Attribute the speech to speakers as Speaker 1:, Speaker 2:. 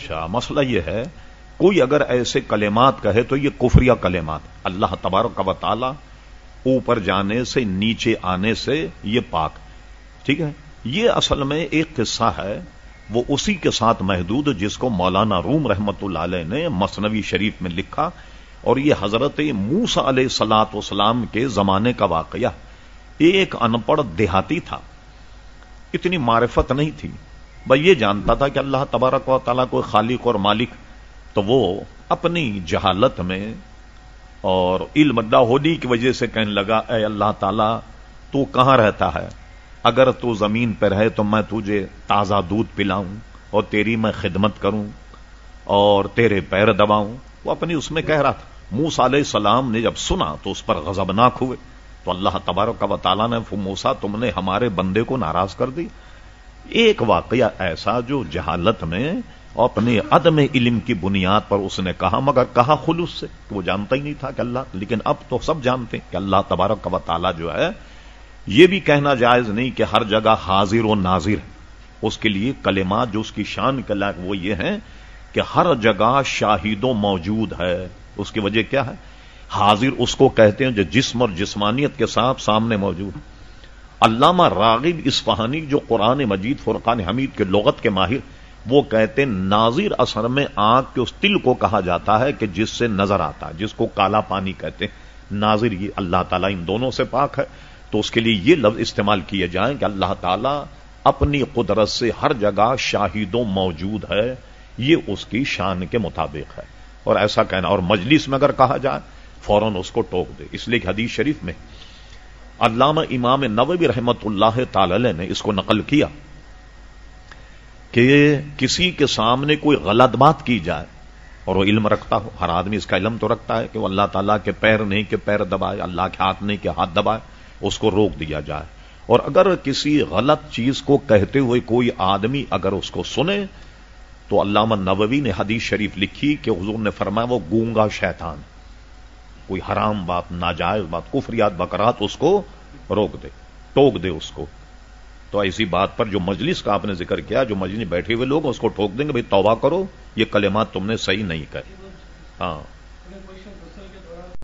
Speaker 1: اچھا مسئلہ یہ ہے، کوئی اگر ایسے کلمات کہے تو یہ کفریہ کلمات، اللہ تبارک و تعالی اوپر جانے سے، نیچے آنے سے یہ پاک۔ ٹھیک ہے؟ یہ اصل میں ایک قصہ ہے، وہ اسی کے ساتھ محدود جس کو مولانا روم رحمت اللہ علیہ نے مصنوی شریف میں لکھا، اور یہ حضرت موسا علیہ سلاط وسلام کے زمانے کا واقعہ۔ ایک ان پڑھ دیہاتی تھا۔ اتنی معرفت نہیں تھی۔ بھائی یہ جانتا تھا کہ اللہ تبارک و تعالیٰ کو خالق اور مالک، تو وہ اپنی جہالت میں اور علم ہونی کی وجہ سے کہنے لگا، اے اللہ تعالی، تو کہاں رہتا ہے؟ اگر تو زمین پر ہے تو میں تجھے تازہ دودھ پلاؤں اور تیری میں خدمت کروں اور تیرے پیر دباؤں۔ وہ اپنی اس میں کہہ رہا تھا۔ موسا علیہ السلام نے جب سنا تو اس پر غزبناک ہوئے۔ تو اللہ تبارک و تعالیٰ نے موسا تم نے ہمارے بندے کو ناراض کر دی۔ ایک واقعہ ایسا جو جہالت میں اپنے عدم علم کی بنیاد پر اس نے کہا، مگر کہا خلوص سے وہ جانتا ہی نہیں تھا کہ اللہ، لیکن اب تو سب جانتے ہیں کہ اللہ تبارک و تعالیٰ جو ہے، یہ بھی کہنا جائز نہیں کہ ہر جگہ حاضر و ناظر ہے۔ اس کے لیے کلمات جو اس کی شان کے لائق وہ یہ ہیں کہ ہر جگہ شاہد و موجود ہے۔ اس کی وجہ کیا ہے؟ حاضر اس کو کہتے ہیں جو جسم اور جسمانیت کے ساتھ سامنے موجود علامہ راغب اسفہانی جو قرآن مجید فرقان حمید کے لغت کے ماہر، وہ کہتے ناظر اثر میں آنکھ کے اس تل کو کہا جاتا ہے کہ جس سے نظر آتا ہے، جس کو کالا پانی کہتے ہیں۔ ناظر یہ اللہ تعالیٰ ان دونوں سے پاک ہے۔ تو اس کے لیے یہ لفظ استعمال کیے جائیں کہ اللہ تعالیٰ اپنی قدرت سے ہر جگہ شاہدوں موجود ہے۔ یہ اس کی شان کے مطابق ہے۔ اور ایسا کہنا، اور مجلس میں اگر کہا جائے، فوراً اس کو ٹوک دے۔ اس لیے کہ حدیث شریف میں علامہ امام نوبی رحمت اللہ تعالی نے اس کو نقل کیا کہ کسی کے سامنے کوئی غلط بات کی جائے اور وہ علم رکھتا ہو، ہر آدمی اس کا علم تو رکھتا ہے کہ وہ اللہ تعالیٰ کے پیر نہیں، کہ پیر دبائے، اللہ کے ہاتھ نہیں، کہ ہاتھ دبائے، اس کو روک دیا جائے۔ اور اگر کسی غلط چیز کو کہتے ہوئے کوئی آدمی اگر اس کو سنے، تو علامہ نووی نے حدیث شریف لکھی کہ حضور نے فرمایا وہ گونگا شیطان کوئی حرام بات، ناجائز بات، کفریات، بکرات، اس کو روک دے، ٹوک دے اس کو۔ تو ایسی بات پر جو مجلس کا آپ نے ذکر کیا، جو مجلس بیٹھے ہوئے لوگ اس کو ٹھوک دیں گے، بھائی توبہ کرو، یہ کلمات تم نے صحیح نہیں کہے۔ ہاں۔